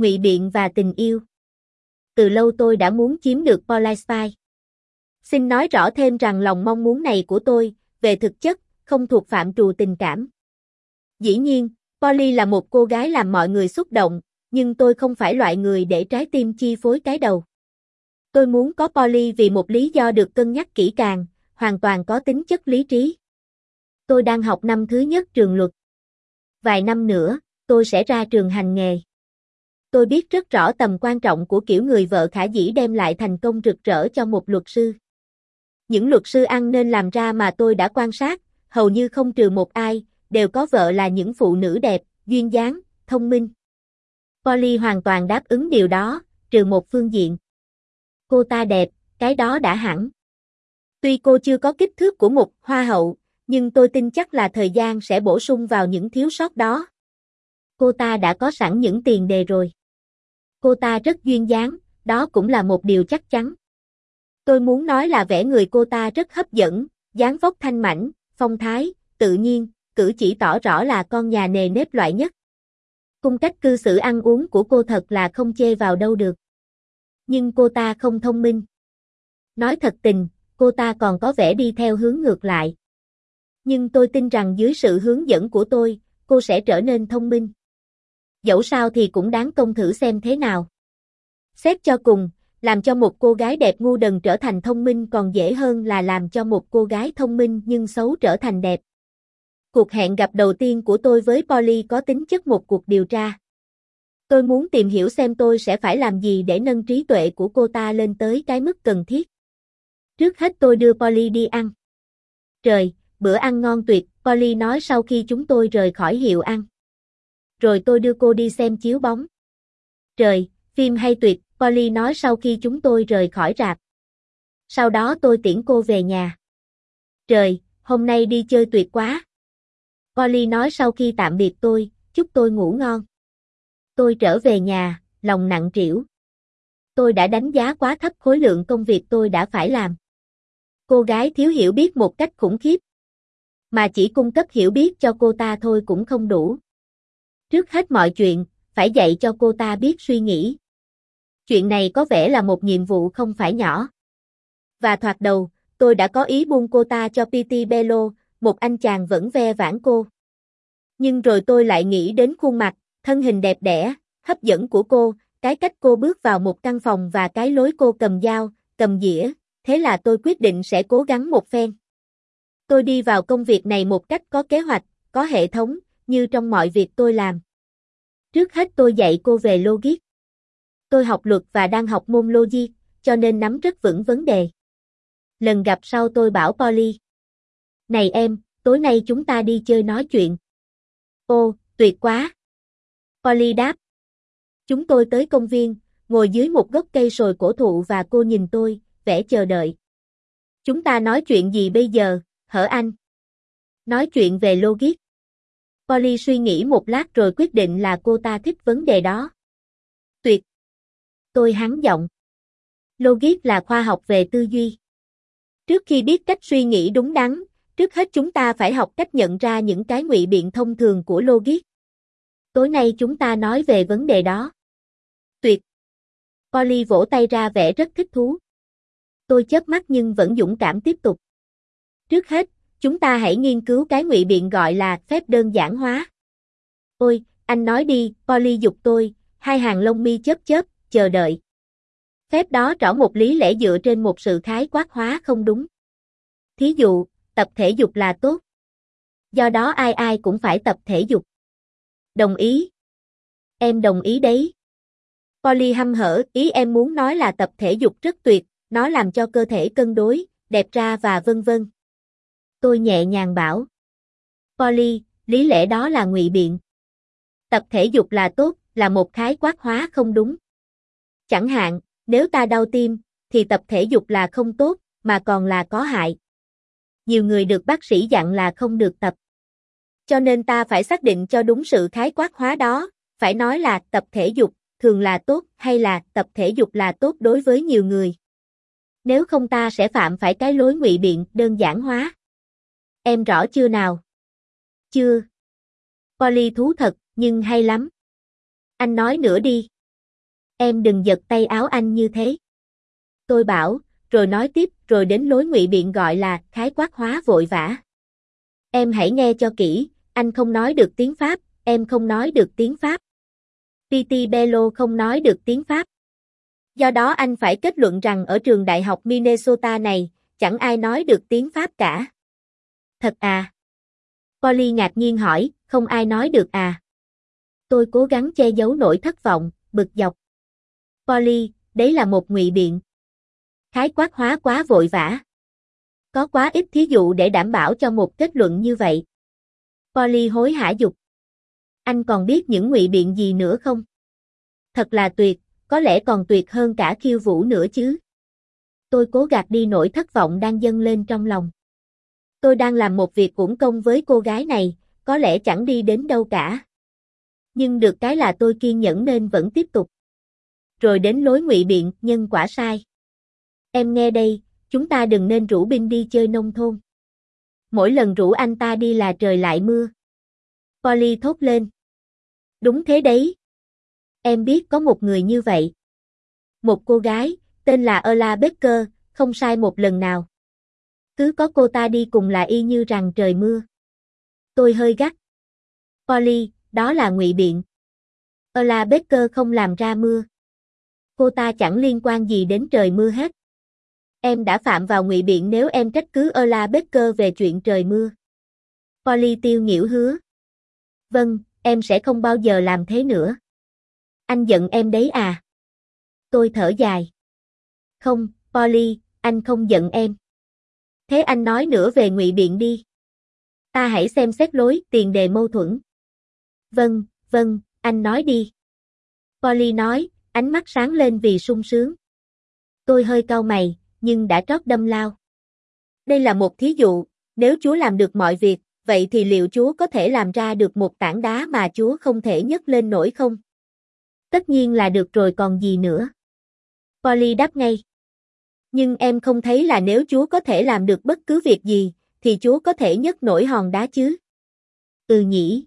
Ngụy biện và tình yêu. Từ lâu tôi đã muốn chiếm được Polyspai. Xin nói rõ thêm rằng lòng mong muốn này của tôi, về thực chất, không thuộc phạm trù tình cảm. Dĩ nhiên, Polly là một cô gái làm mọi người xúc động, nhưng tôi không phải loại người để trái tim chi phối cái đầu. Tôi muốn có Polly vì một lý do được cân nhắc kỹ càng, hoàn toàn có tính chất lý trí. Tôi đang học năm thứ nhất trường luật. Vài năm nữa, tôi sẽ ra trường hành nghề. Tôi biết rất rõ tầm quan trọng của kiểu người vợ khả dĩ đem lại thành công rực rỡ cho một luật sư. Những luật sư ăn nên làm ra mà tôi đã quan sát, hầu như không trừ một ai, đều có vợ là những phụ nữ đẹp, duyên dáng, thông minh. Polly hoàn toàn đáp ứng điều đó, trừ một phương diện. Cô ta đẹp, cái đó đã hẳn. Tuy cô chưa có kích thước của một hoa hậu, nhưng tôi tin chắc là thời gian sẽ bổ sung vào những thiếu sót đó. Cô ta đã có sẵn những tiền đề rồi. Cô ta rất duyên dáng, đó cũng là một điều chắc chắn. Tôi muốn nói là vẻ người cô ta rất hấp dẫn, dáng vóc thanh mảnh, phong thái, tự nhiên, cử chỉ tỏ rõ là con nhà nề nếp loại nhất. Cung cách cư xử ăn uống của cô thật là không chê vào đâu được. Nhưng cô ta không thông minh. Nói thật tình, cô ta còn có vẻ đi theo hướng ngược lại. Nhưng tôi tin rằng dưới sự hướng dẫn của tôi, cô sẽ trở nên thông minh. Dẫu sao thì cũng đáng công thử xem thế nào. Xét cho cùng, làm cho một cô gái đẹp ngu đần trở thành thông minh còn dễ hơn là làm cho một cô gái thông minh nhưng xấu trở thành đẹp. Cuộc hẹn gặp đầu tiên của tôi với Polly có tính chất một cuộc điều tra. Tôi muốn tìm hiểu xem tôi sẽ phải làm gì để nâng trí tuệ của cô ta lên tới cái mức cần thiết. Trước hết tôi đưa Polly đi ăn. Trời, bữa ăn ngon tuyệt, Polly nói sau khi chúng tôi rời khỏi hiệu ăn. Rồi tôi đưa cô đi xem chiếu bóng. Trời, phim hay tuyệt, Polly nói sau khi chúng tôi rời khỏi rạp. Sau đó tôi tiễn cô về nhà. Trời, hôm nay đi chơi tuyệt quá. Polly nói sau khi tạm biệt tôi, chúc tôi ngủ ngon. Tôi trở về nhà, lòng nặng trĩu. Tôi đã đánh giá quá thấp khối lượng công việc tôi đã phải làm. Cô gái thiếu hiểu biết một cách khủng khiếp. Mà chỉ cung cấp hiểu biết cho cô ta thôi cũng không đủ. Trước hết mọi chuyện, phải dạy cho cô ta biết suy nghĩ. Chuyện này có vẻ là một nhiệm vụ không phải nhỏ. Và thoạt đầu, tôi đã có ý buông cô ta cho PT Bello, một anh chàng vẫn ve vãn cô. Nhưng rồi tôi lại nghĩ đến khuôn mặt, thân hình đẹp đẽ, hấp dẫn của cô, cái cách cô bước vào một căn phòng và cái lối cô cầm dao, cầm dĩa, thế là tôi quyết định sẽ cố gắng một phen. Tôi đi vào công việc này một cách có kế hoạch, có hệ thống, như trong mọi việc tôi làm. Trước hết tôi dạy cô về logic. Tôi học luật và đang học môn logic, cho nên nắm rất vững vấn đề. Lần gặp sau tôi bảo Polly. Này em, tối nay chúng ta đi chơi nói chuyện. Ô, tuyệt quá. Polly đáp. Chúng tôi tới công viên, ngồi dưới một gốc cây sồi cổ thụ và cô nhìn tôi, vẻ chờ đợi. Chúng ta nói chuyện gì bây giờ, hở anh? Nói chuyện về logic. Polly suy nghĩ một lát rồi quyết định là cô ta thích vấn đề đó. Tuyệt. Tôi hắn giọng. Logic là khoa học về tư duy. Trước khi biết cách suy nghĩ đúng đắn, trước hết chúng ta phải học cách nhận ra những cái ngụy biện thông thường của logic. Tối nay chúng ta nói về vấn đề đó. Tuyệt. Polly vỗ tay ra vẻ rất thích thú. Tôi chớp mắt nhưng vẫn dũng cảm tiếp tục. Trước hết, chúng ta hãy nghiên cứu cái ngụy biện gọi là phép đơn giản hóa. Ôi, anh nói đi, Polly dục tôi, hai hàng lông mi chớp chớp, chờ đợi. Phép đó rõ một lý lẽ dựa trên một sự khái quát hóa không đúng. Thí dụ, tập thể dục là tốt. Do đó ai ai cũng phải tập thể dục. Đồng ý. Em đồng ý đấy. Polly hăm hở, ý em muốn nói là tập thể dục rất tuyệt, nó làm cho cơ thể cân đối, đẹp ra và vân vân. Tôi nhẹ nhàng bảo. Polly, lý lẽ đó là ngụy biện. Tập thể dục là tốt, là một khái quát hóa không đúng. Chẳng hạn, nếu ta đau tim, thì tập thể dục là không tốt, mà còn là có hại. Nhiều người được bác sĩ dặn là không được tập. Cho nên ta phải xác định cho đúng sự khái quát hóa đó, phải nói là tập thể dục, thường là tốt hay là tập thể dục là tốt đối với nhiều người. Nếu không ta sẽ phạm phải cái lối ngụy biện đơn giản hóa. Em rõ chưa nào? Chưa. Polly thú thật, nhưng hay lắm. Anh nói nữa đi. Em đừng giật tay áo anh như thế. Tôi bảo, rồi nói tiếp, rồi đến lối ngụy biện gọi là khái quát hóa vội vã. Em hãy nghe cho kỹ, anh không nói được tiếng Pháp, em không nói được tiếng Pháp. Titi Bello không nói được tiếng Pháp. Do đó anh phải kết luận rằng ở trường đại học Minnesota này, chẳng ai nói được tiếng Pháp cả. Thật à? Polly ngạc nhiên hỏi, không ai nói được à? Tôi cố gắng che giấu nỗi thất vọng, bực dọc. Polly, đấy là một ngụy biện. Khái quát hóa quá vội vã. Có quá ít thí dụ để đảm bảo cho một kết luận như vậy. Polly hối hả dục. Anh còn biết những ngụy biện gì nữa không? Thật là tuyệt, có lẽ còn tuyệt hơn cả khiêu vũ nữa chứ. Tôi cố gạt đi nỗi thất vọng đang dâng lên trong lòng. Tôi đang làm một việc uổng công với cô gái này, có lẽ chẳng đi đến đâu cả. Nhưng được cái là tôi kiên nhẫn nên vẫn tiếp tục. Rồi đến lối ngụy biện, nhân quả sai. Em nghe đây, chúng ta đừng nên rủ binh đi chơi nông thôn. Mỗi lần rủ anh ta đi là trời lại mưa. Polly thốt lên. Đúng thế đấy. Em biết có một người như vậy. Một cô gái, tên là Ella Baker, không sai một lần nào. Cứ có cô ta đi cùng là y như rằng trời mưa. Tôi hơi gắt. Polly, đó là ngụy biện. Ella Baker không làm ra mưa. Cô ta chẳng liên quan gì đến trời mưa hết. Em đã phạm vào ngụy biện nếu em trách cứ Ella Baker về chuyện trời mưa. Polly tiêu nghỉu hứa. Vâng, em sẽ không bao giờ làm thế nữa. Anh giận em đấy à? Tôi thở dài. Không, Polly, anh không giận em. Thế anh nói nữa về ngụy biện đi. Ta hãy xem xét lối tiền đề mâu thuẫn. Vâng, vâng, anh nói đi. Polly nói, ánh mắt sáng lên vì sung sướng. Tôi hơi cau mày, nhưng đã trót đâm lao. Đây là một thí dụ, nếu Chúa làm được mọi việc, vậy thì liệu Chúa có thể làm ra được một tảng đá mà Chúa không thể nhấc lên nổi không? Tất nhiên là được rồi còn gì nữa. Polly đáp ngay. Nhưng em không thấy là nếu Chúa có thể làm được bất cứ việc gì, thì Chúa có thể nhấc nổi hòn đá chứ? Ừ nhỉ.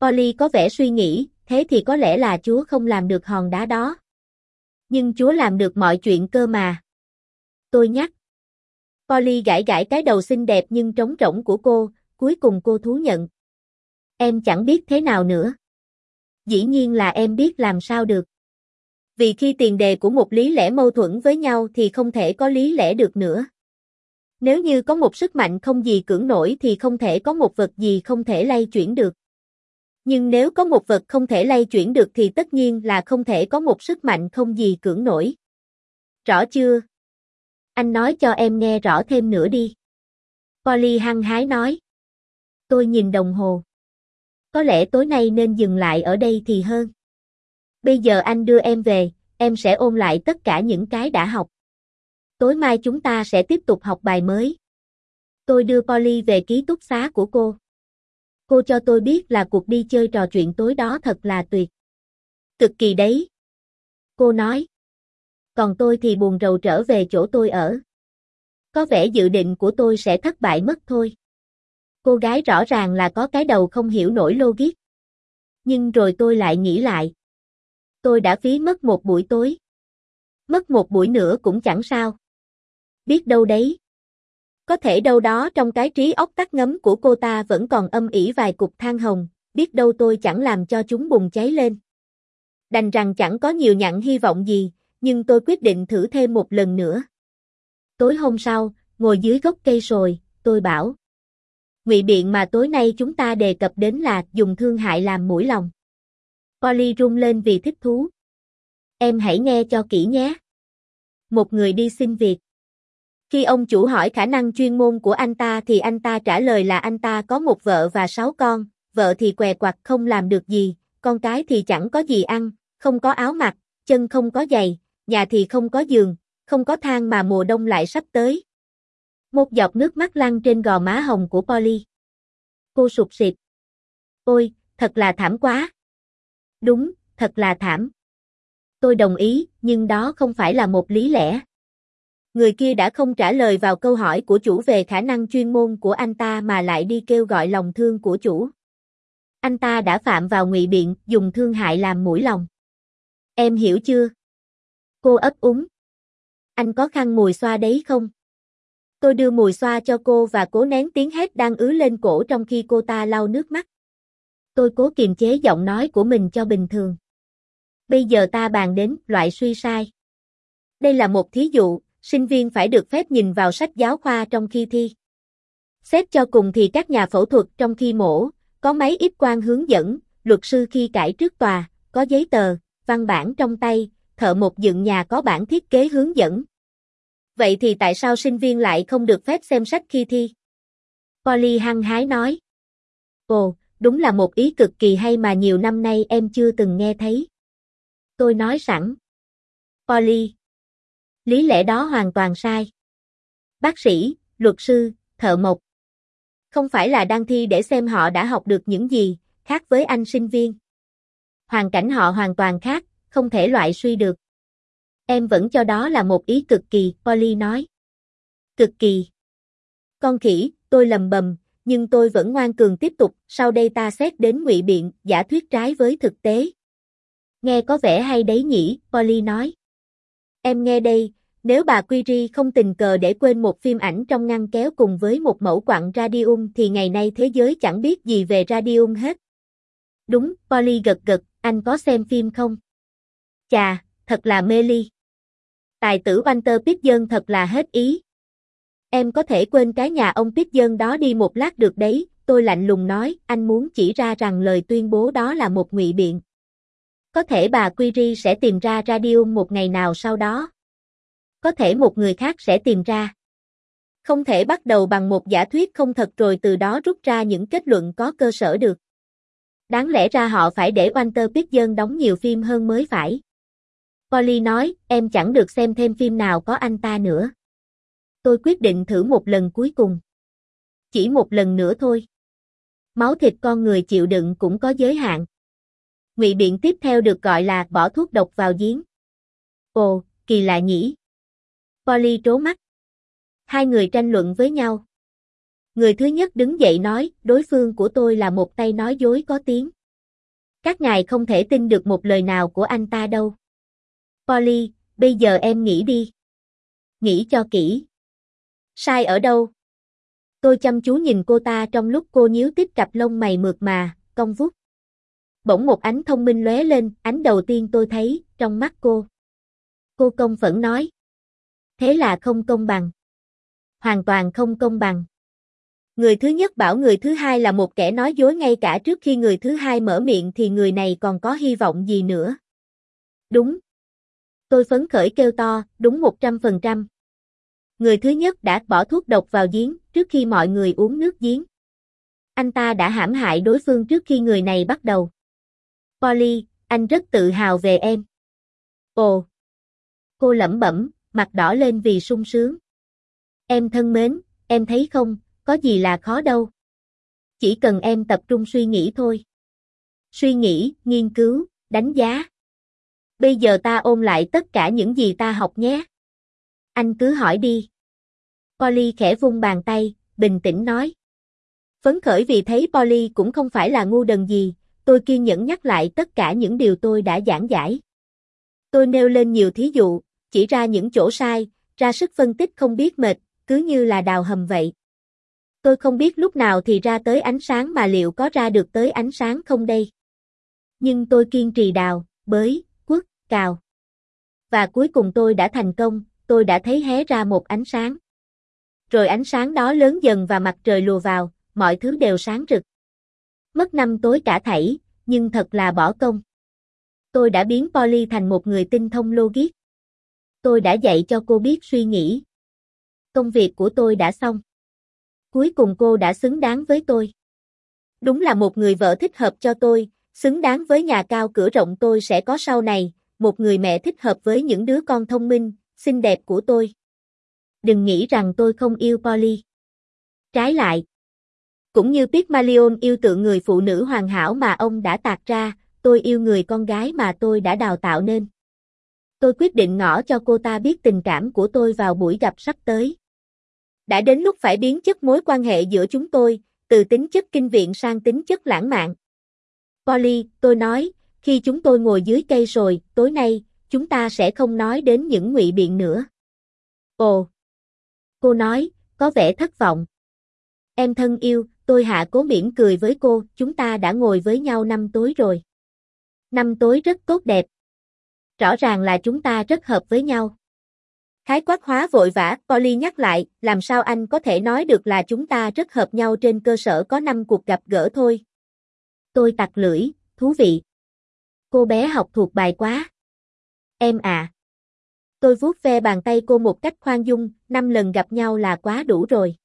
Polly có vẻ suy nghĩ, thế thì có lẽ là Chúa không làm được hòn đá đó. Nhưng Chúa làm được mọi chuyện cơ mà. Tôi nhắc. Polly gãi gãi cái đầu xinh đẹp nhưng trống rỗng của cô, cuối cùng cô thú nhận. Em chẳng biết thế nào nữa. Dĩ nhiên là em biết làm sao được. Vì khi tiền đề của một lý lẽ mâu thuẫn với nhau thì không thể có lý lẽ được nữa. Nếu như có một sức mạnh không gì cưỡng nổi thì không thể có một vật gì không thể lay chuyển được. Nhưng nếu có một vật không thể lay chuyển được thì tất nhiên là không thể có một sức mạnh không gì cưỡng nổi. Rõ chưa? Anh nói cho em nghe rõ thêm nữa đi. Polly hăng hái nói. Tôi nhìn đồng hồ. Có lẽ tối nay nên dừng lại ở đây thì hơn. Bây giờ anh đưa em về, em sẽ ôn lại tất cả những cái đã học. Tối mai chúng ta sẽ tiếp tục học bài mới. Tôi đưa Polly về ký túc xá của cô. Cô cho tôi biết là cuộc đi chơi trò chuyện tối đó thật là tuyệt. Cực kỳ đấy. Cô nói. Còn tôi thì buồn rầu trở về chỗ tôi ở. Có vẻ dự định của tôi sẽ thất bại mất thôi. Cô gái rõ ràng là có cái đầu không hiểu nổi logic. Nhưng rồi tôi lại nghĩ lại. Tôi đã phí mất một buổi tối. Mất một buổi nữa cũng chẳng sao. Biết đâu đấy. Có thể đâu đó trong cái trí óc tắt ngấm của cô ta vẫn còn âm ỉ vài cục than hồng, biết đâu tôi chẳng làm cho chúng bùng cháy lên. Đành rằng chẳng có nhiều nhặn hy vọng gì, nhưng tôi quyết định thử thêm một lần nữa. Tối hôm sau, ngồi dưới gốc cây sồi, tôi bảo. Ngụy biện mà tối nay chúng ta đề cập đến là dùng thương hại làm mũi lòng. Polly rung lên vì thích thú. Em hãy nghe cho kỹ nhé. Một người đi xin việc. Khi ông chủ hỏi khả năng chuyên môn của anh ta thì anh ta trả lời là anh ta có một vợ và sáu con, vợ thì què quặt không làm được gì, con cái thì chẳng có gì ăn, không có áo mặc, chân không có giày, nhà thì không có giường, không có thang mà mùa đông lại sắp tới. Một giọt nước mắt lăn trên gò má hồng của Polly. Cô sụt sịt. Ôi, thật là thảm quá. Đúng, thật là thảm. Tôi đồng ý, nhưng đó không phải là một lý lẽ. Người kia đã không trả lời vào câu hỏi của chủ về khả năng chuyên môn của anh ta mà lại đi kêu gọi lòng thương của chủ. Anh ta đã phạm vào ngụy biện, dùng thương hại làm mũi lòng. Em hiểu chưa? Cô ấp úng. Anh có khăn mùi xoa đấy không? Tôi đưa mùi xoa cho cô và cố nén tiếng hét đang ứ lên cổ trong khi cô ta lau nước mắt. Tôi cố kiềm chế giọng nói của mình cho bình thường. Bây giờ ta bàn đến loại suy sai. Đây là một thí dụ, sinh viên phải được phép nhìn vào sách giáo khoa trong khi thi. Xét cho cùng thì các nhà phẫu thuật trong khi mổ, có máy ít quang hướng dẫn, luật sư khi cãi trước tòa, có giấy tờ, văn bản trong tay, thợ một dựng nhà có bản thiết kế hướng dẫn. Vậy thì tại sao sinh viên lại không được phép xem sách khi thi? Polly hăng hái nói. Ồ, đúng là một ý cực kỳ hay mà nhiều năm nay em chưa từng nghe thấy. Tôi nói sẵn. Polly. Lý lẽ đó hoàn toàn sai. Bác sĩ, luật sư, thợ mộc. Không phải là đang thi để xem họ đã học được những gì, khác với anh sinh viên. Hoàn cảnh họ hoàn toàn khác, không thể loại suy được. Em vẫn cho đó là một ý cực kỳ, Polly nói. Cực kỳ. Con khỉ, tôi lầm bầm, nhưng tôi vẫn ngoan cường tiếp tục, sau đây ta xét đến ngụy biện, giả thuyết trái với thực tế. Nghe có vẻ hay đấy nhỉ, Polly nói. Em nghe đây, nếu bà Quiri không tình cờ để quên một phim ảnh trong ngăn kéo cùng với một mẫu quặng radium thì ngày nay thế giới chẳng biết gì về radium hết. Đúng, Polly gật gật, anh có xem phim không? Chà, thật là mê ly. Tài tử Walter Pitgen thật là hết ý. Em có thể quên cái nhà ông Pitgen đó đi một lát được đấy, tôi lạnh lùng nói, anh muốn chỉ ra rằng lời tuyên bố đó là một ngụy biện. Có thể bà Quiri sẽ tìm ra radio một ngày nào sau đó. Có thể một người khác sẽ tìm ra. Không thể bắt đầu bằng một giả thuyết không thật rồi từ đó rút ra những kết luận có cơ sở được. Đáng lẽ ra họ phải để Walter dân đóng nhiều phim hơn mới phải. Polly nói, em chẳng được xem thêm phim nào có anh ta nữa. Tôi quyết định thử một lần cuối cùng. Chỉ một lần nữa thôi. Máu thịt con người chịu đựng cũng có giới hạn. Ngụy biện tiếp theo được gọi là bỏ thuốc độc vào giếng. Ồ, kỳ lạ nhỉ. Polly trố mắt. Hai người tranh luận với nhau. Người thứ nhất đứng dậy nói, đối phương của tôi là một tay nói dối có tiếng. Các ngài không thể tin được một lời nào của anh ta đâu. Polly, bây giờ em nghĩ đi. Nghĩ cho kỹ. Sai ở đâu? Tôi chăm chú nhìn cô ta trong lúc cô nhíu tiếp cặp lông mày mượt mà, cong vút. Bỗng một ánh thông minh lóe lên, ánh đầu tiên tôi thấy, trong mắt cô. Cô công phẫn nói. Thế là không công bằng. Hoàn toàn không công bằng. Người thứ nhất bảo người thứ hai là một kẻ nói dối ngay cả trước khi người thứ hai mở miệng thì người này còn có hy vọng gì nữa. Đúng. Tôi phấn khởi kêu to, đúng 100%. Người thứ nhất đã bỏ thuốc độc vào giếng trước khi mọi người uống nước giếng. Anh ta đã hãm hại đối phương trước khi người này bắt đầu. Polly, anh rất tự hào về em. Ồ. Cô lẩm bẩm, mặt đỏ lên vì sung sướng. Em thân mến, em thấy không, có gì là khó đâu. Chỉ cần em tập trung suy nghĩ thôi. Suy nghĩ, nghiên cứu, đánh giá. Bây giờ ta ôn lại tất cả những gì ta học nhé. Anh cứ hỏi đi. Polly khẽ vung bàn tay, bình tĩnh nói. Phấn khởi vì thấy Polly cũng không phải là ngu đần gì, tôi kiên nhẫn nhắc lại tất cả những điều tôi đã giảng giải. Tôi nêu lên nhiều thí dụ, chỉ ra những chỗ sai, ra sức phân tích không biết mệt, cứ như là đào hầm vậy. Tôi không biết lúc nào thì ra tới ánh sáng mà liệu có ra được tới ánh sáng không đây. Nhưng tôi kiên trì đào, bới, quất, cào. Và cuối cùng tôi đã thành công, tôi đã thấy hé ra một ánh sáng. Rồi ánh sáng đó lớn dần và mặt trời lùa vào, mọi thứ đều sáng rực. Mất năm tối cả thảy, nhưng thật là bỏ công. Tôi đã biến Polly thành một người tinh thông logic. Tôi đã dạy cho cô biết suy nghĩ. Công việc của tôi đã xong. Cuối cùng cô đã xứng đáng với tôi. Đúng là một người vợ thích hợp cho tôi, xứng đáng với nhà cao cửa rộng tôi sẽ có sau này, một người mẹ thích hợp với những đứa con thông minh, xinh đẹp của tôi. Đừng nghĩ rằng tôi không yêu Polly. Trái lại. Cũng như Pygmalion yêu tượng người phụ nữ hoàn hảo mà ông đã tạc ra, tôi yêu người con gái mà tôi đã đào tạo nên. Tôi quyết định ngỏ cho cô ta biết tình cảm của tôi vào buổi gặp sắp tới. Đã đến lúc phải biến chất mối quan hệ giữa chúng tôi, từ tính chất kinh viện sang tính chất lãng mạn. Polly, tôi nói, khi chúng tôi ngồi dưới cây rồi, tối nay, chúng ta sẽ không nói đến những ngụy biện nữa. Ồ! Cô nói, có vẻ thất vọng. Em thân yêu, tôi hạ cố miễn cười với cô, chúng ta đã ngồi với nhau năm tối rồi. Năm tối rất tốt đẹp. Rõ ràng là chúng ta rất hợp với nhau. Khái quát hóa vội vã, Polly nhắc lại, làm sao anh có thể nói được là chúng ta rất hợp nhau trên cơ sở có năm cuộc gặp gỡ thôi. Tôi tặc lưỡi, thú vị. Cô bé học thuộc bài quá. Em à. Tôi vuốt ve bàn tay cô một cách khoan dung, năm lần gặp nhau là quá đủ rồi.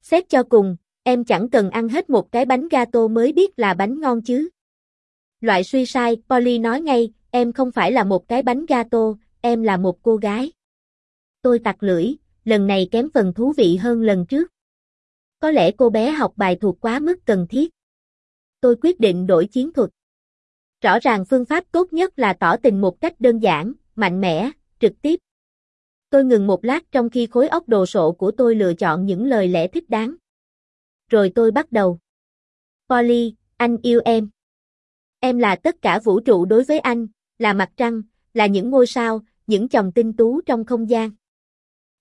Xét cho cùng, em chẳng cần ăn hết một cái bánh gato mới biết là bánh ngon chứ. Loại suy sai, Polly nói ngay, em không phải là một cái bánh gato, em là một cô gái. Tôi tặc lưỡi, lần này kém phần thú vị hơn lần trước. Có lẽ cô bé học bài thuộc quá mức cần thiết. Tôi quyết định đổi chiến thuật. Rõ ràng phương pháp tốt nhất là tỏ tình một cách đơn giản, mạnh mẽ, trực tiếp. Tôi ngừng một lát trong khi khối óc đồ sộ của tôi lựa chọn những lời lẽ thích đáng. Rồi tôi bắt đầu. Polly, anh yêu em. Em là tất cả vũ trụ đối với anh, là mặt trăng, là những ngôi sao, những chồng tinh tú trong không gian.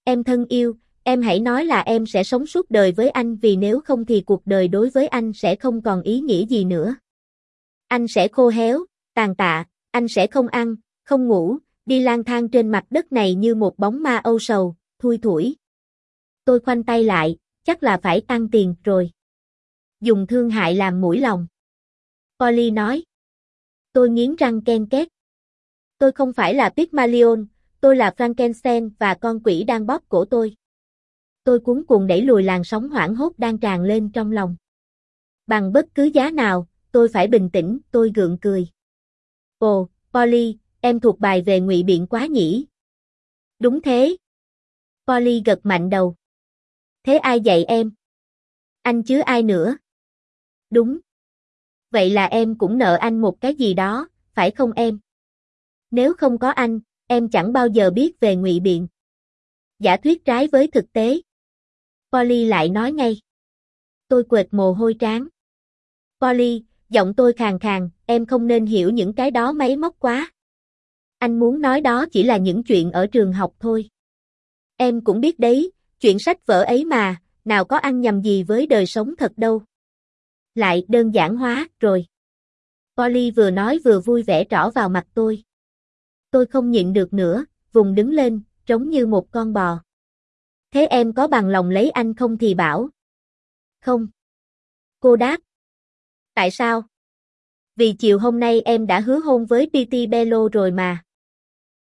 Em thân yêu, em hãy nói là em sẽ sống suốt đời với anh vì nếu không thì cuộc đời đối với anh sẽ không còn ý nghĩa gì nữa. Anh sẽ khô héo, tàn tạ, anh sẽ không ăn, không ngủ, đi lang thang trên mặt đất này như một bóng ma âu sầu, thui thủi. Tôi khoanh tay lại, chắc là phải tăng tiền rồi. Dùng thương hại làm mũi lòng. Polly nói. Tôi nghiến răng ken két. Tôi không phải là Pygmalion, tôi là Frankenstein và con quỷ đang bóp cổ tôi. Tôi cuốn cuồng đẩy lùi làn sóng hoảng hốt đang tràn lên trong lòng. Bằng bất cứ giá nào, tôi phải bình tĩnh, tôi gượng cười. Ồ, Polly, em thuộc bài về ngụy biện quá nhỉ? Đúng thế. Polly gật mạnh đầu. Thế ai dạy em? Anh chứ ai nữa? Đúng. Vậy là em cũng nợ anh một cái gì đó, phải không em? Nếu không có anh, em chẳng bao giờ biết về ngụy biện. Giả thuyết trái với thực tế. Polly lại nói ngay. Tôi quệt mồ hôi trán. Polly, giọng tôi khàn khàn, em không nên hiểu những cái đó máy móc quá. Anh muốn nói đó chỉ là những chuyện ở trường học thôi. Em cũng biết đấy, chuyện sách vở ấy mà, nào có ăn nhầm gì với đời sống thật đâu. Lại đơn giản hóa, rồi. Polly vừa nói vừa vui vẻ trỏ vào mặt tôi. Tôi không nhịn được nữa, vùng đứng lên, trống như một con bò. Thế em có bằng lòng lấy anh không thì bảo. Không. Cô đáp. Tại sao? Vì chiều hôm nay em đã hứa hôn với PT Bello rồi mà.